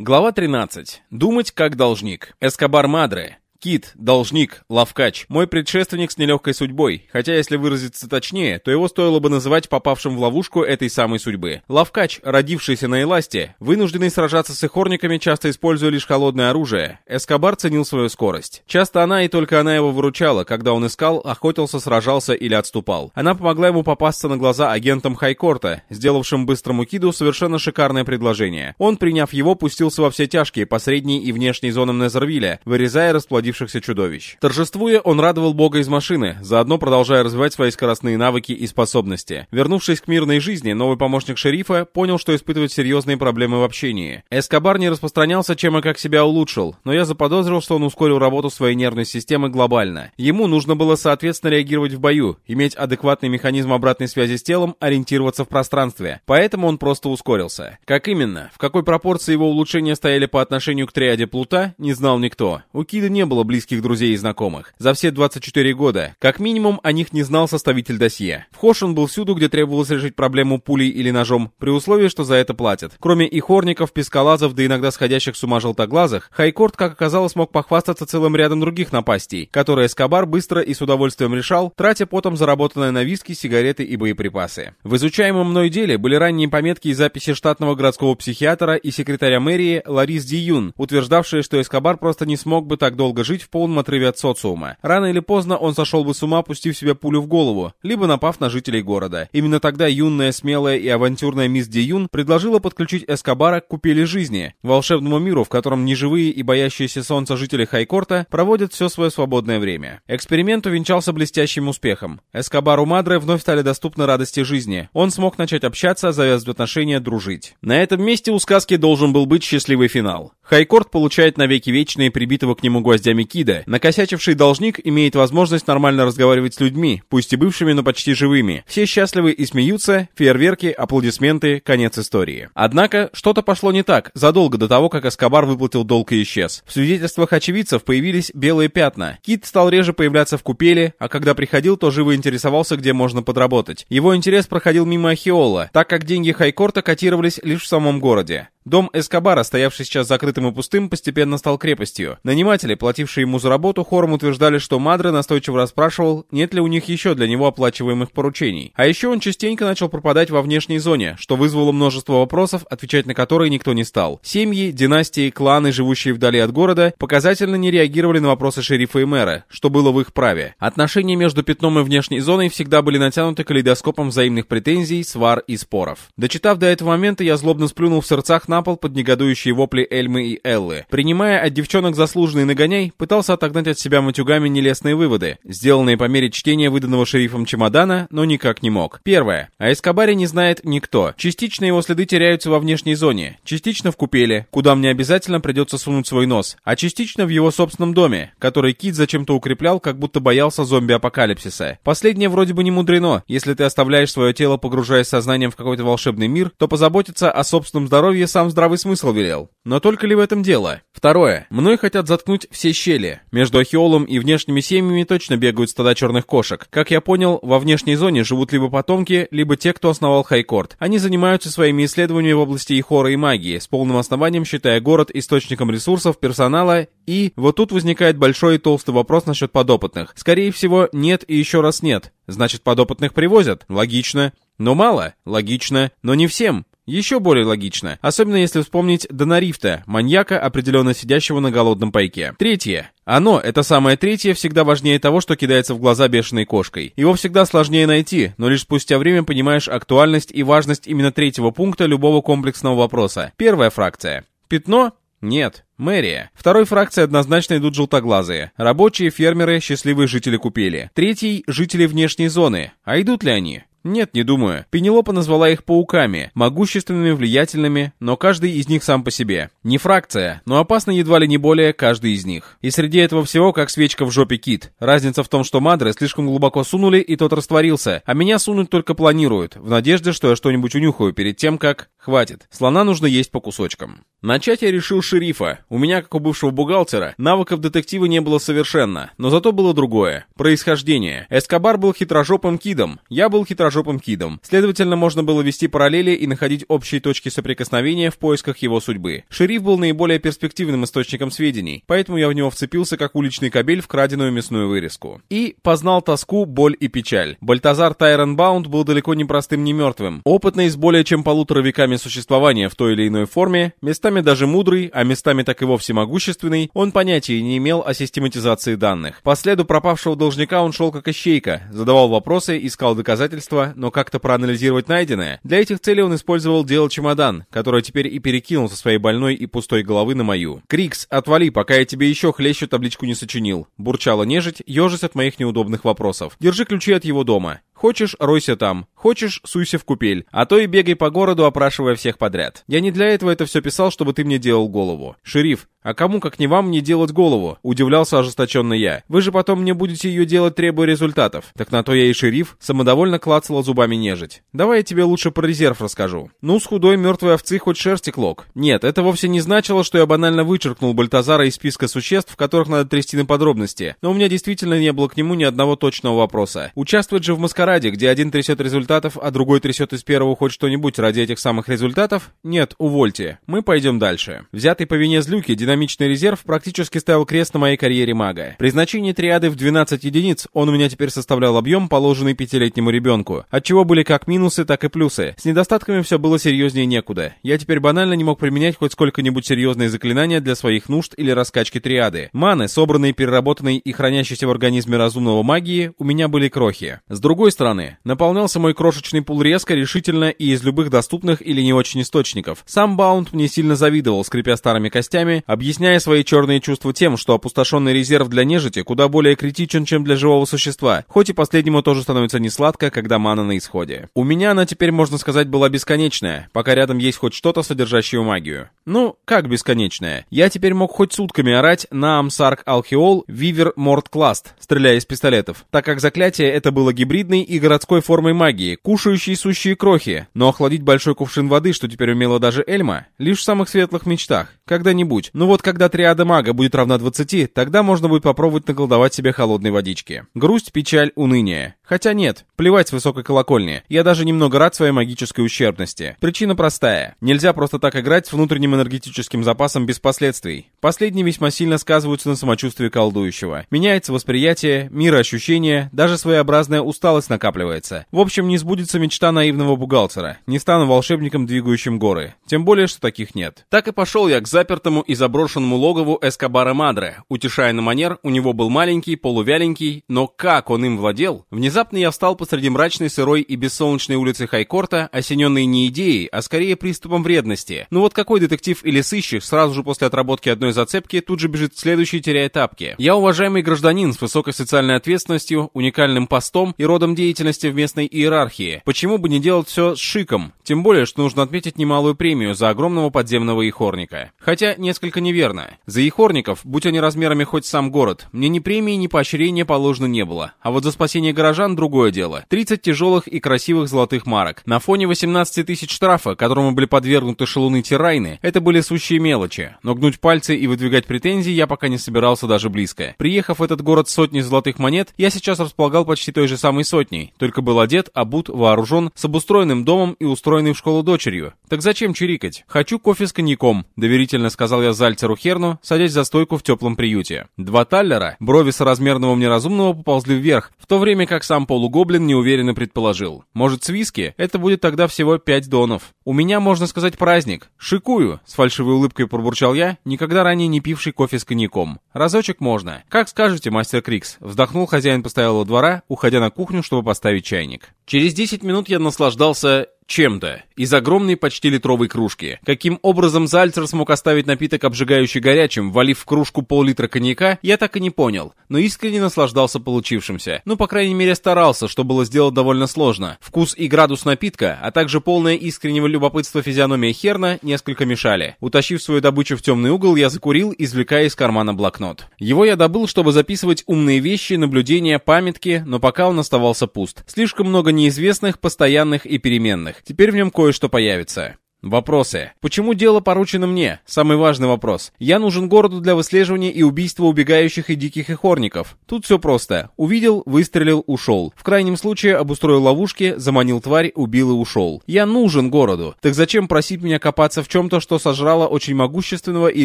Глава 13. Думать как должник. Эскобар Мадре. Кит, должник, лавкач, мой предшественник с нелегкой судьбой, хотя, если выразиться точнее, то его стоило бы называть попавшим в ловушку этой самой судьбы. Лавкач, родившийся на Эласте, вынужденный сражаться с ихорниками, часто используя лишь холодное оружие, Эскобар ценил свою скорость. Часто она и только она его выручала, когда он искал, охотился, сражался или отступал. Она помогла ему попасться на глаза агентам Хайкорта, сделавшим быстрому Киду совершенно шикарное предложение. Он, приняв его, пустился во все тяжкие по средней и внешней зонам Незервилля, вырезая расплодившись появившихся чудовищ. Торжествуя, он радовал бога из машины, заодно продолжая развивать свои скоростные навыки и способности. Вернувшись к мирной жизни, новый помощник шерифа понял, что испытывает серьезные проблемы в общении. Эскобар не распространялся, чем и как себя улучшил, но я заподозрил, что он ускорил работу своей нервной системы глобально. Ему нужно было соответственно реагировать в бою, иметь адекватный механизм обратной связи с телом, ориентироваться в пространстве. Поэтому он просто ускорился. Как именно, в какой пропорции его улучшения стояли по отношению к триаде Плута, не знал никто. У Кида не было близких друзей и знакомых. За все 24 года, как минимум, о них не знал составитель досье. Вхож он был всюду, где требовалось решить проблему пулей или ножом, при условии, что за это платят. Кроме ихорников, пескалазов, да иногда сходящих с ума желтоглазых, Хайкорт, как оказалось, мог похвастаться целым рядом других напастей, которые Эскобар быстро и с удовольствием решал, тратя потом заработанное на виски, сигареты и боеприпасы. В изучаемом мной деле были ранние пометки и записи штатного городского психиатра и секретаря мэрии Ларис Диюн, утверждавшие, что Эскобар просто не смог бы так долго жить, в полном отрыве от социума. Рано или поздно он сошел бы с ума, пустив себе пулю в голову, либо напав на жителей города. Именно тогда юная, смелая и авантюрная мисс Ди Юн предложила подключить Эскобара к купели жизни, волшебному миру, в котором неживые и боящиеся солнца жители Хайкорта проводят все свое свободное время. Эксперимент увенчался блестящим успехом. Эскобару Мадре вновь стали доступны радости жизни. Он смог начать общаться, завязывать отношения, дружить. На этом месте у сказки должен был быть счастливый финал. Хайкорт получает навеки вечные прибитого к нему гвоздями Кида, накосячивший должник имеет возможность нормально разговаривать с людьми, пусть и бывшими, но почти живыми. Все счастливы и смеются, фейерверки, аплодисменты, конец истории. Однако, что-то пошло не так, задолго до того, как Эскобар выплатил долг и исчез. В свидетельствах очевидцев появились белые пятна. Кит стал реже появляться в купели, а когда приходил, то живо интересовался, где можно подработать. Его интерес проходил мимо Ахиола, так как деньги Хайкорта котировались лишь в самом городе. Дом Эскобара, стоявший сейчас закрытым и пустым, постепенно стал крепостью. Наниматели, платившие ему за работу, хором утверждали, что Мадре настойчиво расспрашивал, нет ли у них еще для него оплачиваемых поручений. А еще он частенько начал пропадать во внешней зоне, что вызвало множество вопросов, отвечать на которые никто не стал. Семьи, династии, кланы, живущие вдали от города, показательно не реагировали на вопросы шерифа и мэра, что было в их праве. Отношения между пятном и внешней зоной всегда были натянуты калейдоскопом взаимных претензий, свар и споров. Дочитав до этого момента, я злобно сплюнул в сердцах на пол под негодующие вопли Эльмы и Эллы. Принимая от девчонок заслуженный нагоняй, пытался отогнать от себя матюгами нелестные выводы, сделанные по мере чтения выданного шерифом чемодана, но никак не мог. Первое. О Эскобаре не знает никто. Частично его следы теряются во внешней зоне, частично в купеле, куда мне обязательно придется сунуть свой нос, а частично в его собственном доме, который Кит зачем-то укреплял, как будто боялся зомби-апокалипсиса. Последнее вроде бы не мудрено. Если ты оставляешь свое тело, погружаясь сознанием в какой-то волшебный мир, то позаботиться о собственном здоровье сам сам здравый смысл велел. Но только ли в этом дело? Второе. Мной хотят заткнуть все щели. Между Ахиолом и внешними семьями точно бегают стада черных кошек. Как я понял, во внешней зоне живут либо потомки, либо те, кто основал Хайкорт. Они занимаются своими исследованиями в области Ихора и магии, с полным основанием считая город источником ресурсов, персонала и... Вот тут возникает большой и толстый вопрос насчет подопытных. Скорее всего, нет и еще раз нет. Значит, подопытных привозят? Логично. Но мало? Логично. Но не всем. Еще более логично, особенно если вспомнить Донарифта, маньяка, определенно сидящего на голодном пайке. Третье. Оно, это самое третье, всегда важнее того, что кидается в глаза бешеной кошкой. Его всегда сложнее найти, но лишь спустя время понимаешь актуальность и важность именно третьего пункта любого комплексного вопроса. Первая фракция. Пятно? Нет. Мэрия. Второй фракции однозначно идут желтоглазые. Рабочие, фермеры, счастливые жители купели. Третий – жители внешней зоны. А идут ли они? Нет, не думаю. Пенелопа назвала их пауками, могущественными, влиятельными, но каждый из них сам по себе. Не фракция, но опасно едва ли не более каждый из них. И среди этого всего, как свечка в жопе кит. Разница в том, что Мадре слишком глубоко сунули, и тот растворился, а меня сунуть только планируют, в надежде, что я что-нибудь унюхаю перед тем, как... Хватит. Слона нужно есть по кусочкам. Начать я решил шерифа. У меня, как у бывшего бухгалтера, навыков детектива не было совершенно, но зато было другое. Происхождение. Эскобар был хитрожопым кидом. Я был хитрожопым хитрожопым кидом. Следовательно, можно было вести параллели и находить общие точки соприкосновения в поисках его судьбы. Шериф был наиболее перспективным источником сведений, поэтому я в него вцепился как уличный кабель в краденую мясную вырезку. И познал тоску, боль и печаль. Бальтазар Тайренбаунд был далеко не простым, не мертвым. Опытный с более чем полутора веками существования в той или иной форме, местами даже мудрый, а местами так и вовсе могущественный, он понятия не имел о систематизации данных. По следу пропавшего должника он шел как ищейка, задавал вопросы, искал доказательства, но как-то проанализировать найденное. Для этих целей он использовал дело чемодан, которое теперь и перекинул со своей больной и пустой головы на мою. «Крикс, отвали, пока я тебе еще хлещу табличку не сочинил», бурчала нежить, ежась от моих неудобных вопросов. «Держи ключи от его дома. Хочешь, ройся там. Хочешь, суйся в купель. А то и бегай по городу, опрашивая всех подряд. Я не для этого это все писал, чтобы ты мне делал голову. Шериф, а кому, как не вам, не делать голову? Удивлялся ожесточенно я. Вы же потом мне будете ее делать, требуя результатов. Так на то я и шериф, самодовольно клацала зубами нежить. Давай я тебе лучше про резерв расскажу. Ну, с худой мертвой овцы хоть шерсти клок. Нет, это вовсе не значило, что я банально вычеркнул Бальтазара из списка существ, которых надо трясти на подробности. Но у меня действительно не было к нему ни одного точного вопроса. Участвовать же в маскараде, где один трясет результатов, а другой трясет из первого хоть что-нибудь ради этих самых результатов? Нет, увольте. Мы пойдем дальше. Взятый по вине злюки, динамичный резерв практически ставил крест на моей карьере мага. При значении триады в 12 единиц он у меня теперь составлял объем, положенный пятилетнему ребенку. Отчего были как минусы, так и плюсы. С недостатками все было серьезнее некуда. Я теперь банально не мог применять хоть сколько-нибудь серьезные заклинания для своих нужд или раскачки триады. Маны, собранные, переработанные и хранящиеся в организме разумного магии, у меня были крохи. С другой стороны, наполнялся мой крошечный пул резко, решительно и из любых доступных или не очень источников. Сам Баунд мне сильно завидовал, скрипя старыми костями, объясняя свои черные чувства тем, что опустошенный резерв для нежити куда более критичен, чем для живого существа, хоть и последнему тоже становится не сладко, когда мана на исходе. У меня она теперь, можно сказать, была бесконечная, пока рядом есть хоть что-то, содержащее магию. Ну, как бесконечная? Я теперь мог хоть сутками орать на Амсарк Алхиол Вивер Морт Класт, стреляя из пистолетов, так как заклятие это было гибридной и городской формой магии, кушающей сущие крохи, но охладить большой кувшин воды, что теперь умела даже Эльма, лишь в самых светлых мечтах, когда-нибудь. Ну вот когда триада мага будет равна 20, тогда можно будет попробовать наколдовать себе холодной водички. Грусть, печаль, уныние. Хотя нет, плевать с высокой колокольни. Я даже немного рад своей магической ущербности. Причина простая. Нельзя просто так играть с внутренним энергетическим запасом без последствий. Последние весьма сильно сказываются на самочувствии колдующего. Меняется восприятие, мироощущение, даже своеобразная усталость накапливается. В общем, не сбудется мечта наивного бухгалтера. Не стану волшебником, двигающим горы. Тем более, что таких нет. Так и пошел я к запертому и заброшенному логову Эскобара Мадре. Утешая на манер, у него был маленький, полувяленький, но как он им владел? Внезапно я встал посреди мрачной, сырой и бессолнечной улицы Хайкорта, осененной не идеей, а скорее приступом вредности. Ну вот какой детектив или сыщик сразу же после отработки одной зацепки тут же бежит к следующей, теряя тапки? Я уважаемый гражданин с высокой социальной ответственностью, уникальным постом и родом деятельности в местной иерархии. Почему бы не делать все с шиком? Тем более, что нужно отметить немалую премию за огромного подземного ихорника. Хотя несколько неверно. За ихорников, будь они размерами хоть сам город, мне ни премии, ни поощрения положено не было. А вот за спасение горожан другое дело. 30 тяжелых и красивых золотых марок. На фоне 18 тысяч штрафа, которому были подвергнуты шалуны Тирайны, это были сущие мелочи. Но гнуть пальцы и выдвигать претензии я пока не собирался даже близко. Приехав в этот город с сотней золотых монет, я сейчас располагал почти той же самой сотней, только был одет, обут, вооружен, с обустроенным домом и устроенный в школу дочерью. Так зачем чирикать? Хочу кофе с коньяком, доверительно сказал я Зальцеру Херну, садясь за стойку в теплом приюте. Два таллера, брови соразмерного мне разумного поползли вверх, в то время как сам полугоблин неуверенно предположил. Может, с виски? Это будет тогда всего пять донов. У меня, можно сказать, праздник. Шикую, с фальшивой улыбкой пробурчал я, никогда ранее не пивший кофе с коньяком. Разочек можно. Как скажете, мастер Крикс, вздохнул хозяин постоялого двора, уходя на кухню, чтобы поставить чайник. Через 10 минут я наслаждался чем-то из огромной почти литровой кружки. Каким образом Зальцер смог оставить напиток обжигающий горячим, валив в кружку пол-литра коньяка, я так и не понял, но искренне наслаждался получившимся. Ну, по крайней мере, старался, что было сделать довольно сложно. Вкус и градус напитка, а также полное искреннего любопытства физиономия Херна несколько мешали. Утащив свою добычу в темный угол, я закурил, извлекая из кармана блокнот. Его я добыл, чтобы записывать умные вещи, наблюдения, памятки, но пока он оставался пуст. Слишком много неизвестных, постоянных и переменных. Теперь в нем кое-что появится. Вопросы. Почему дело поручено мне? Самый важный вопрос. Я нужен городу для выслеживания и убийства убегающих и диких охорников. Тут все просто. Увидел, выстрелил, ушел. В крайнем случае обустроил ловушки, заманил тварь, убил и ушел. Я нужен городу. Так зачем просить меня копаться в чем-то, что сожрало очень могущественного и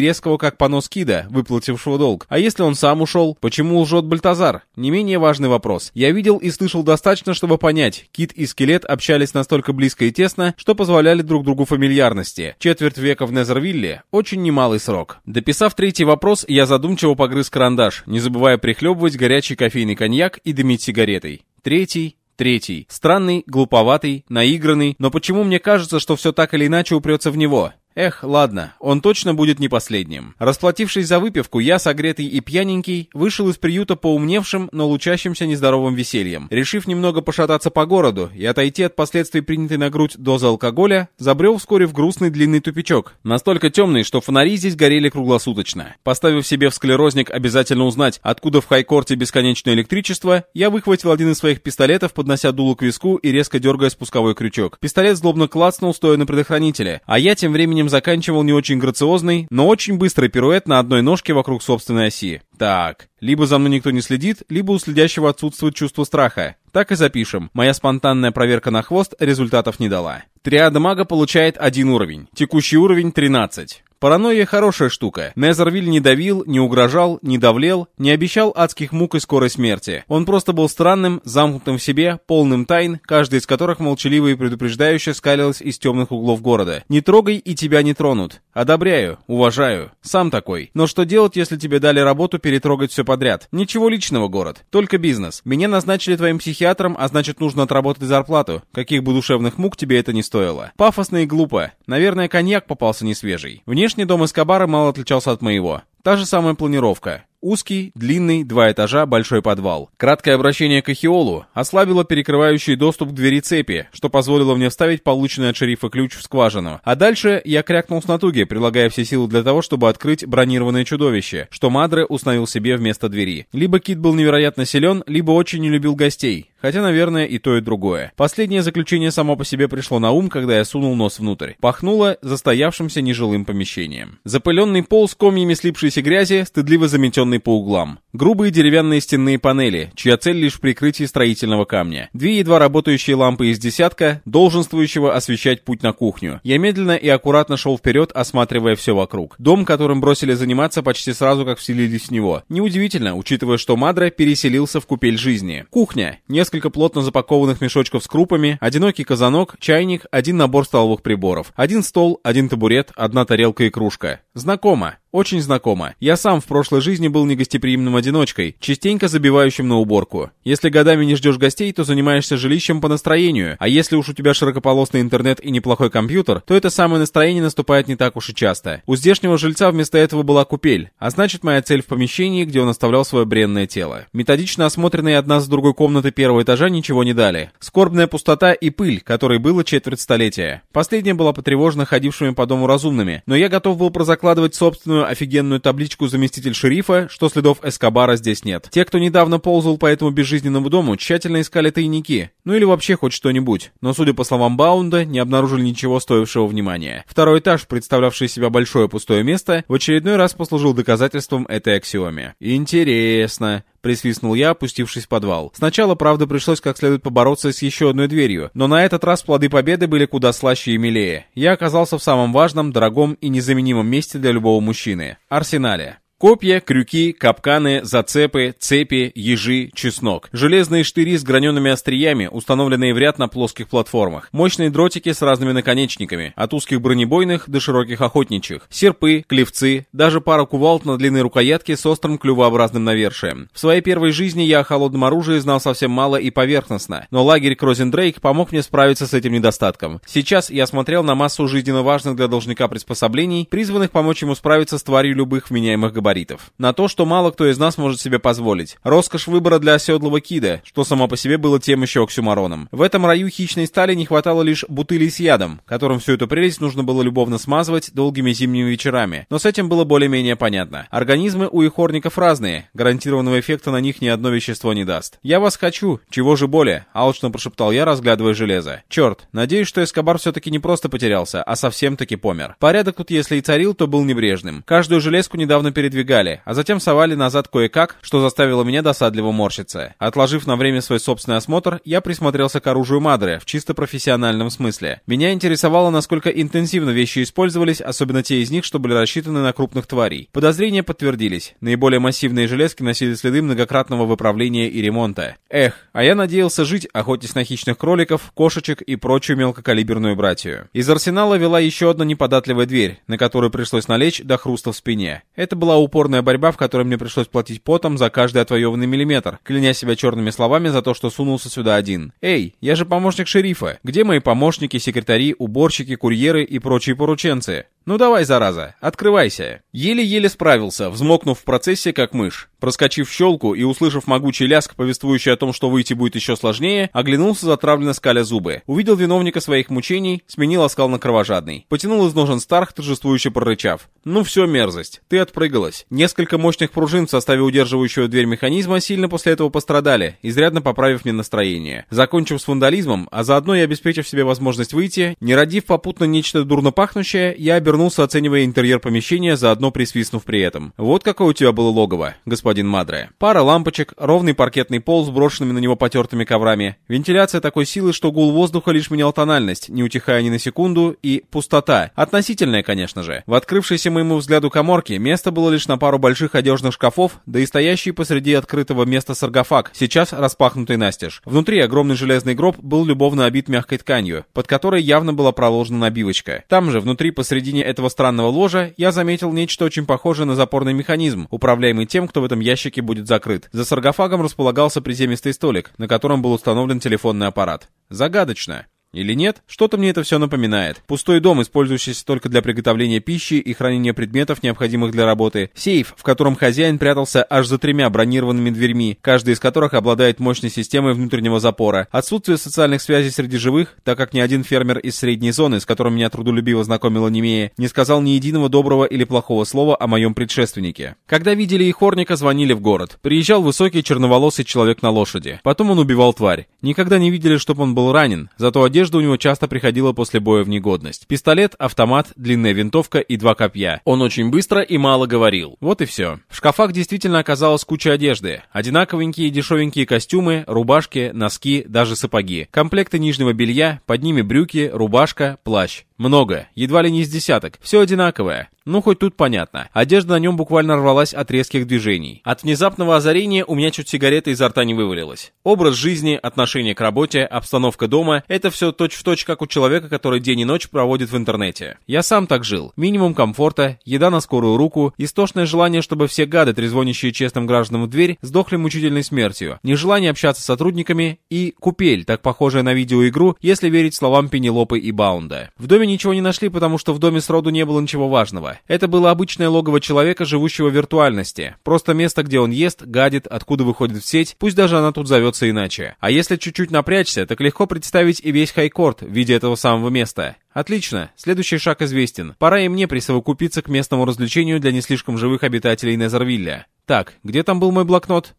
резкого как понос кида, выплатившего долг? А если он сам ушел? Почему лжет Бальтазар? Не менее важный вопрос. Я видел и слышал достаточно, чтобы понять. Кит и скелет общались настолько близко и тесно, что позволяли друг другу фамильярно фамильярности. Четверть века в Незервилле – очень немалый срок. Дописав третий вопрос, я задумчиво погрыз карандаш, не забывая прихлебывать горячий кофейный коньяк и дымить сигаретой. Третий, Третий. Странный, глуповатый, наигранный, но почему мне кажется, что все так или иначе упрется в него? Эх, ладно, он точно будет не последним. Расплатившись за выпивку, я, согретый и пьяненький, вышел из приюта поумневшим, но лучащимся нездоровым весельем. Решив немного пошататься по городу и отойти от последствий принятой на грудь дозы алкоголя, забрел вскоре в грустный длинный тупичок. Настолько темный, что фонари здесь горели круглосуточно. Поставив себе в склерозник обязательно узнать, откуда в хайкорте бесконечное электричество, я выхватил один из своих пистолетов, поднося дуло к виску и резко дергая спусковой крючок. Пистолет злобно клацнул, стоя на предохранителе, а я тем временем заканчивал не очень грациозный, но очень быстрый пируэт на одной ножке вокруг собственной оси. Так, либо за мной никто не следит, либо у следящего отсутствует чувство страха. Так и запишем. Моя спонтанная проверка на хвост результатов не дала. Триада мага получает один уровень. Текущий уровень 13. Паранойя хорошая штука. Незервиль не давил, не угрожал, не давлел, не обещал адских мук и скорой смерти. Он просто был странным, замкнутым в себе, полным тайн, каждый из которых молчаливо и предупреждающе скалилась из темных углов города. Не трогай и тебя не тронут. Одобряю, уважаю. Сам такой. Но что делать, если тебе дали работу перетрогать все подряд? Ничего личного, город. Только бизнес. Меня назначили твоим психиатром, а значит нужно отработать зарплату. Каких бы душевных мук тебе это не стоило. Пафосно и глупо. Наверное, коньяк попался не свежий. Внешне дом Эскобара мало отличался от моего. Та же самая планировка. Узкий, длинный, два этажа, большой подвал. Краткое обращение к Эхиолу ослабило перекрывающий доступ к двери цепи, что позволило мне вставить полученный от шерифа ключ в скважину. А дальше я крякнул с натуги, прилагая все силы для того, чтобы открыть бронированное чудовище, что Мадре установил себе вместо двери. Либо Кит был невероятно силен, либо очень не любил гостей. Хотя, наверное, и то, и другое. Последнее заключение само по себе пришло на ум, когда я сунул нос внутрь. Пахнуло застоявшимся нежилым помещением. Запыленный пол с комьями слипшейся грязи, стыдливо заметен расположенный по углам. Грубые деревянные стенные панели, чья цель лишь прикрытие строительного камня. Две едва работающие лампы из десятка, долженствующего освещать путь на кухню. Я медленно и аккуратно шел вперед, осматривая все вокруг. Дом, которым бросили заниматься почти сразу, как вселились в него. Неудивительно, учитывая, что Мадра переселился в купель жизни. Кухня. Несколько плотно запакованных мешочков с крупами, одинокий казанок, чайник, один набор столовых приборов. Один стол, один табурет, одна тарелка и кружка. Знакомо. Очень знакомо. Я сам в прошлой жизни был негостеприимным одиночкой, частенько забивающим на уборку. Если годами не ждешь гостей, то занимаешься жилищем по настроению, а если уж у тебя широкополосный интернет и неплохой компьютер, то это самое настроение наступает не так уж и часто. У здешнего жильца вместо этого была купель, а значит моя цель в помещении, где он оставлял свое бренное тело. Методично осмотренные одна с другой комнаты первого этажа ничего не дали. Скорбная пустота и пыль, которой было четверть столетия. Последняя была потревожена ходившими по дому разумными, но я готов был прозакладывать собственную огромную офигенную табличку заместитель шерифа, что следов Эскобара здесь нет. Те, кто недавно ползал по этому безжизненному дому, тщательно искали тайники. Ну или вообще хоть что-нибудь. Но, судя по словам Баунда, не обнаружили ничего стоившего внимания. Второй этаж, представлявший себя большое пустое место, в очередной раз послужил доказательством этой аксиоме. Интересно. — присвистнул я, опустившись в подвал. Сначала, правда, пришлось как следует побороться с еще одной дверью, но на этот раз плоды победы были куда слаще и милее. Я оказался в самом важном, дорогом и незаменимом месте для любого мужчины — арсенале. Копья, крюки, капканы, зацепы, цепи, ежи, чеснок. Железные штыри с гранеными остриями, установленные в ряд на плоских платформах. Мощные дротики с разными наконечниками, от узких бронебойных до широких охотничьих. Серпы, клевцы, даже пара кувалд на длинной рукоятке с острым клювообразным навершием. В своей первой жизни я о холодном оружии знал совсем мало и поверхностно, но лагерь Крозендрейк помог мне справиться с этим недостатком. Сейчас я смотрел на массу жизненно важных для должника приспособлений, призванных помочь ему справиться с тварью любых вменяемых габаритов габаритов. На то, что мало кто из нас может себе позволить. Роскошь выбора для оседлого кида, что само по себе было тем еще оксюмароном. В этом раю хищной стали не хватало лишь бутылей с ядом, которым всю эту прелесть нужно было любовно смазывать долгими зимними вечерами. Но с этим было более-менее понятно. Организмы у ихорников разные, гарантированного эффекта на них ни одно вещество не даст. «Я вас хочу, чего же более?» — алчно прошептал я, разглядывая железо. «Черт, надеюсь, что Эскобар все-таки не просто потерялся, а совсем-таки помер. Порядок тут, если и царил, то был небрежным. Каждую железку недавно передвигали, а затем совали назад кое-как, что заставило меня досадливо морщиться. Отложив на время свой собственный осмотр, я присмотрелся к оружию Мадре в чисто профессиональном смысле. Меня интересовало, насколько интенсивно вещи использовались, особенно те из них, что были рассчитаны на крупных тварей. Подозрения подтвердились. Наиболее массивные железки носили следы многократного выправления и ремонта. Эх, а я надеялся жить, охотясь на хищных кроликов, кошечек и прочую мелкокалиберную братью. Из арсенала вела еще одна неподатливая дверь, на которую пришлось налечь до хруста в спине. Это была упорная борьба, в которой мне пришлось платить потом за каждый отвоеванный миллиметр, кляня себя черными словами за то, что сунулся сюда один. «Эй, я же помощник шерифа. Где мои помощники, секретари, уборщики, курьеры и прочие порученцы?» «Ну давай, зараза, открывайся!» Еле-еле справился, взмокнув в процессе, как мышь. Проскочив щелку и услышав могучий ляск, повествующий о том, что выйти будет еще сложнее, оглянулся затравленно скаля зубы. Увидел виновника своих мучений, сменил оскал на кровожадный. Потянул из ножен Старх, торжествующе прорычав. «Ну все, мерзость, ты отпрыгалась». Несколько мощных пружин в составе удерживающего дверь механизма сильно после этого пострадали, изрядно поправив мне настроение. Закончив с вандализмом, а заодно и обеспечив себе возможность выйти, не родив попутно нечто дурно пахнущее, я обернулся, оценивая интерьер помещения, заодно присвистнув при этом. «Вот какое у тебя было логово, господин Мадре. Пара лампочек, ровный паркетный пол с брошенными на него потертыми коврами, вентиляция такой силы, что гул воздуха лишь менял тональность, не утихая ни на секунду, и пустота. Относительная, конечно же. В открывшейся моему взгляду коморке место было лишь на пару больших одежных шкафов, да и стоящий посреди открытого места саркофаг, сейчас распахнутый настежь. Внутри огромный железный гроб был любовно обит мягкой тканью, под которой явно была проложена набивочка. Там же, внутри посредине этого странного ложа, я заметил нечто очень похожее на запорный механизм, управляемый тем, кто в этом ящике будет закрыт. За саркофагом располагался приземистый столик, на котором был установлен телефонный аппарат. Загадочно. Или нет? Что-то мне это все напоминает. Пустой дом, использующийся только для приготовления пищи и хранения предметов, необходимых для работы. Сейф, в котором хозяин прятался аж за тремя бронированными дверьми, каждая из которых обладает мощной системой внутреннего запора. Отсутствие социальных связей среди живых, так как ни один фермер из средней зоны, с которым меня трудолюбиво знакомила Немея, не сказал ни единого доброго или плохого слова о моем предшественнике. Когда видели их Хорника, звонили в город. Приезжал высокий черноволосый человек на лошади. Потом он убивал тварь. Никогда не видели, чтобы он был ранен, зато одежда Одежда у него часто приходила после боя в негодность. Пистолет, автомат, длинная винтовка и два копья. Он очень быстро и мало говорил. Вот и все. В шкафах действительно оказалась куча одежды. Одинаковенькие дешевенькие костюмы, рубашки, носки, даже сапоги. Комплекты нижнего белья, под ними брюки, рубашка, плащ. Много, едва ли не из десяток. Все одинаковое. Ну, хоть тут понятно. Одежда на нем буквально рвалась от резких движений. От внезапного озарения у меня чуть сигарета изо рта не вывалилась. Образ жизни, отношение к работе, обстановка дома — это все точь-в-точь, как у человека, который день и ночь проводит в интернете. Я сам так жил. Минимум комфорта, еда на скорую руку, истошное желание, чтобы все гады, трезвонящие честным гражданам в дверь, сдохли мучительной смертью, нежелание общаться с сотрудниками и купель, так похожая на видеоигру, если верить словам Пенелопы и Баунда. В доме ничего не нашли, потому что в доме сроду не было ничего важного. Это было обычное логово человека, живущего в виртуальности. Просто место, где он ест, гадит, откуда выходит в сеть, пусть даже она тут зовется иначе. А если чуть-чуть напрячься, так легко представить и весь хайкорт в виде этого самого места. Отлично, следующий шаг известен. Пора и мне присовокупиться к местному развлечению для не слишком живых обитателей Незервилля. Так, где там был мой блокнот?